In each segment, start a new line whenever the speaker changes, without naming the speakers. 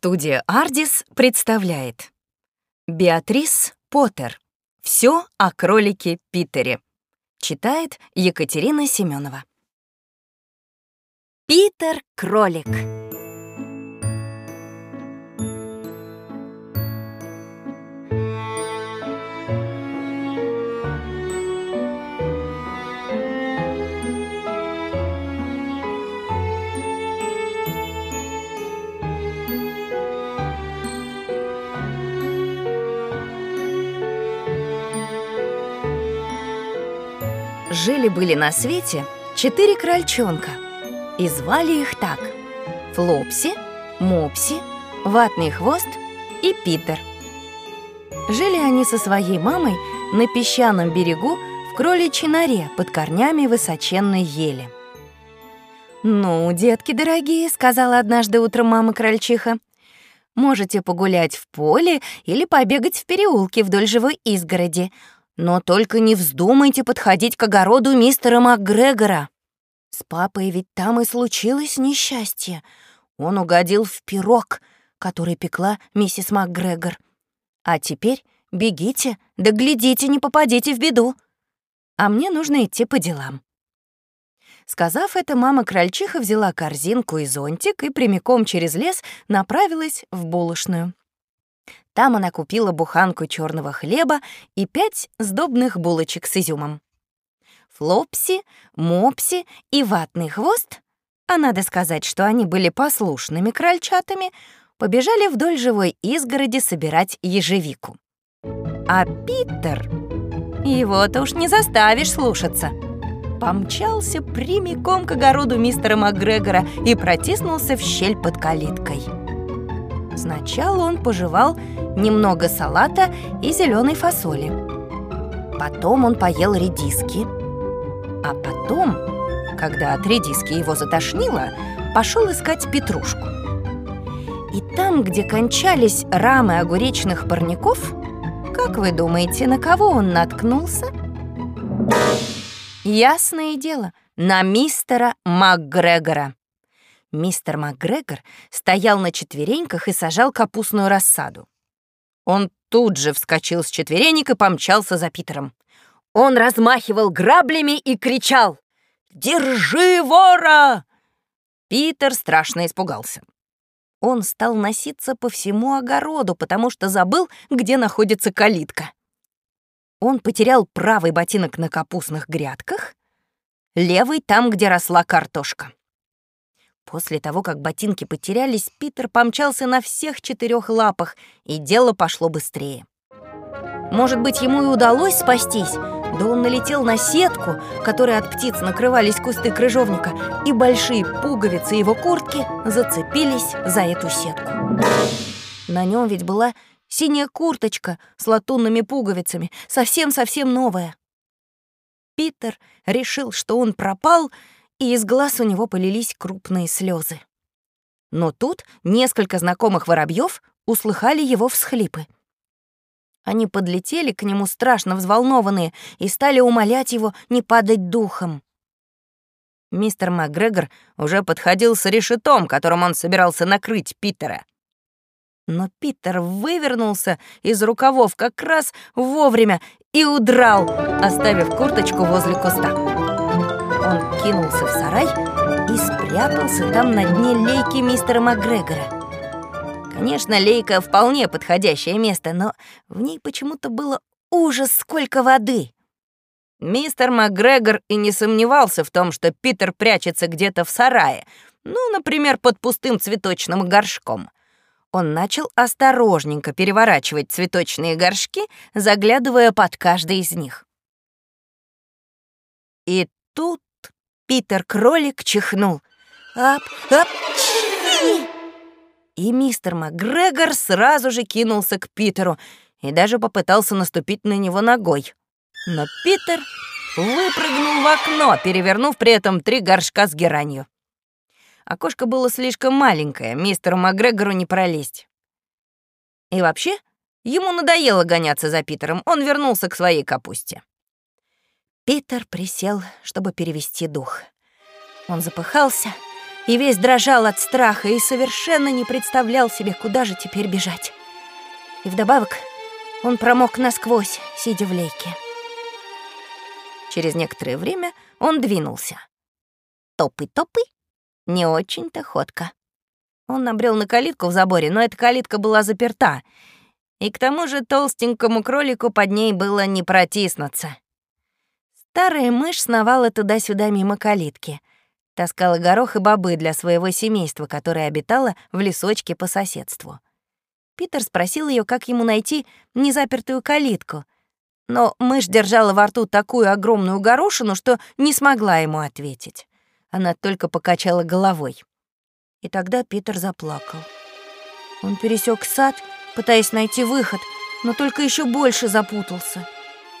Студия «Ардис» представляет. Беатрис Поттер. «Все о кролике Питере» Читает Екатерина Семенова Питер Кролик Жили-были на свете четыре крольчонка, и звали их так — Флопси, Мопси, Ватный хвост и Питер. Жили они со своей мамой на песчаном берегу в кроличьей норе под корнями высоченной ели. «Ну, детки дорогие», — сказала однажды утром мама крольчиха, «можете погулять в поле или побегать в переулке вдоль живой изгороди, но только не вздумайте подходить к огороду мистера МакГрегора. С папой ведь там и случилось несчастье. Он угодил в пирог, который пекла миссис МакГрегор. А теперь бегите, да глядите, не попадите в беду. А мне нужно идти по делам. Сказав это, мама-крольчиха взяла корзинку и зонтик и прямиком через лес направилась в булочную. Там она купила буханку черного хлеба и пять сдобных булочек с изюмом. Флопси, Мопси и Ватный хвост, а надо сказать, что они были послушными крольчатами, побежали вдоль живой изгороди собирать ежевику. А Питер, его-то уж не заставишь слушаться, помчался прямиком к огороду мистера МакГрегора и протиснулся в щель под калиткой. Сначала он пожевал немного салата и зеленой фасоли. Потом он поел редиски. А потом, когда от редиски его затошнило, пошел искать петрушку. И там, где кончались рамы огуречных парников, как вы думаете, на кого он наткнулся? Ясное дело, на мистера МакГрегора мистер МакГрегор стоял на четвереньках и сажал капустную рассаду. Он тут же вскочил с четверенек и помчался за Питером. Он размахивал граблями и кричал «Держи вора!» Питер страшно испугался. Он стал носиться по всему огороду, потому что забыл, где находится калитка. Он потерял правый ботинок на капустных грядках, левый там, где росла картошка. После того, как ботинки потерялись, Питер помчался на всех четырех лапах, и дело пошло быстрее. Может быть, ему и удалось спастись, да он налетел на сетку, которой от птиц накрывались кусты крыжовника, и большие пуговицы его куртки зацепились за эту сетку. На нем ведь была синяя курточка с латунными пуговицами, совсем-совсем новая. Питер решил, что он пропал, и из глаз у него полились крупные слезы. Но тут несколько знакомых воробьев услыхали его всхлипы. Они подлетели к нему страшно взволнованные и стали умолять его не падать духом. Мистер МакГрегор уже подходил с решетом, которым он собирался накрыть Питера. Но Питер вывернулся из рукавов как раз вовремя и удрал, оставив курточку возле куста кинулся в сарай и спрятался там на дне лейки мистера МакГрегора. Конечно, лейка вполне подходящее место, но в ней почему-то было ужас сколько воды. Мистер МакГрегор и не сомневался в том, что Питер прячется где-то в сарае, ну, например, под пустым цветочным горшком. Он начал осторожненько переворачивать цветочные горшки, заглядывая под каждый из них. И тут Питер-кролик чихнул. «Ап, ап, чи!» И мистер МакГрегор сразу же кинулся к Питеру и даже попытался наступить на него ногой. Но Питер выпрыгнул в окно, перевернув при этом три горшка с геранью. Окошко было слишком маленькое, мистеру МакГрегору не пролезть. И вообще, ему надоело гоняться за Питером, он вернулся к своей капусте. Питер присел, чтобы перевести дух. Он запыхался и весь дрожал от страха и совершенно не представлял себе, куда же теперь бежать. И вдобавок он промок насквозь, сидя в лейке. Через некоторое время он двинулся. Топы-топы, не очень-то ходко. Он набрел на калитку в заборе, но эта калитка была заперта, и к тому же толстенькому кролику под ней было не протиснуться. Старая мышь сновала туда-сюда мимо калитки, таскала горох и бобы для своего семейства, которое обитало в лесочке по соседству. Питер спросил ее, как ему найти незапертую калитку, но мышь держала во рту такую огромную горошину, что не смогла ему ответить. Она только покачала головой. И тогда Питер заплакал. Он пересек сад, пытаясь найти выход, но только еще больше запутался.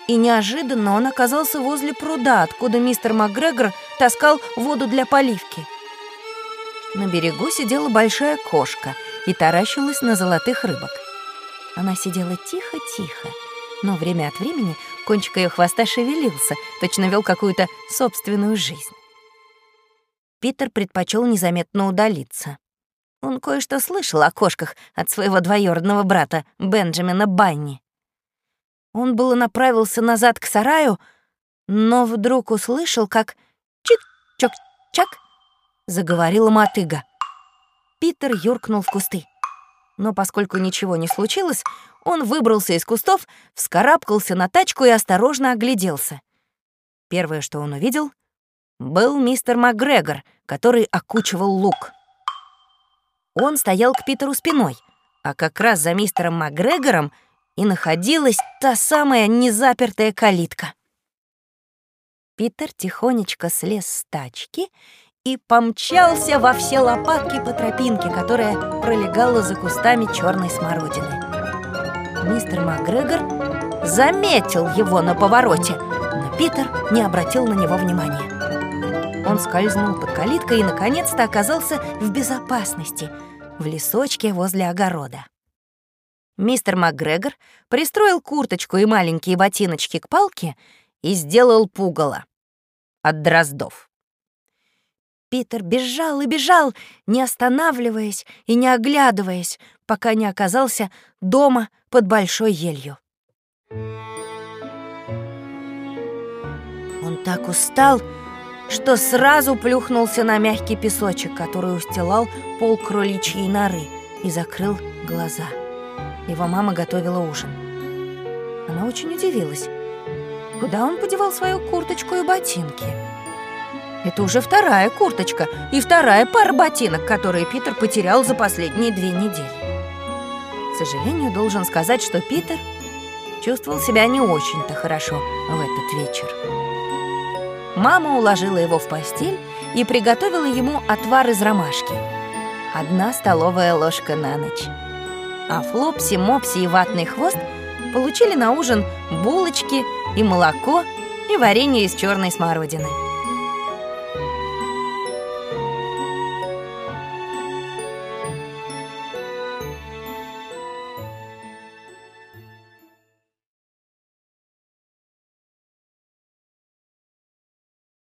И неожиданно он оказался возле пруда, откуда мистер МакГрегор таскал воду для поливки. На берегу сидела большая кошка и таращилась на золотых рыбок. Она сидела тихо-тихо, но время от времени кончик ее хвоста шевелился, точно вел какую-то собственную жизнь. Питер предпочел незаметно удалиться. Он кое-что слышал о кошках от своего двоюродного брата Бенджамина Банни. Он было направился назад к сараю, но вдруг услышал, как чик-чок-чак заговорила мотыга. Питер юркнул в кусты. Но поскольку ничего не случилось, он выбрался из кустов, вскарабкался на тачку и осторожно огляделся. Первое, что он увидел, был мистер МакГрегор, который окучивал лук. Он стоял к Питеру спиной, а как раз за мистером МакГрегором и находилась та самая незапертая калитка. Питер тихонечко слез с тачки и помчался во все лопатки по тропинке, которая пролегала за кустами черной смородины. Мистер МакГрегор заметил его на повороте, но Питер не обратил на него внимания. Он скользнул под калиткой и, наконец-то, оказался в безопасности, в лесочке возле огорода. Мистер МакГрегор пристроил курточку и маленькие ботиночки к палке и сделал пугало от дроздов. Питер бежал и бежал, не останавливаясь и не оглядываясь, пока не оказался дома под большой елью. Он так устал, что сразу плюхнулся на мягкий песочек, который устилал пол кроличьей норы, и закрыл глаза. Его мама готовила ужин. Она очень удивилась. Куда он подевал свою курточку и ботинки? Это уже вторая курточка и вторая пара ботинок, которые Питер потерял за последние две недели. К сожалению, должен сказать, что Питер чувствовал себя не очень-то хорошо в этот вечер. Мама уложила его в постель и приготовила ему отвар из ромашки. Одна столовая ложка на ночь. А Флопси, Мопси и Ватный Хвост получили на ужин булочки и молоко и варенье из черной смородины.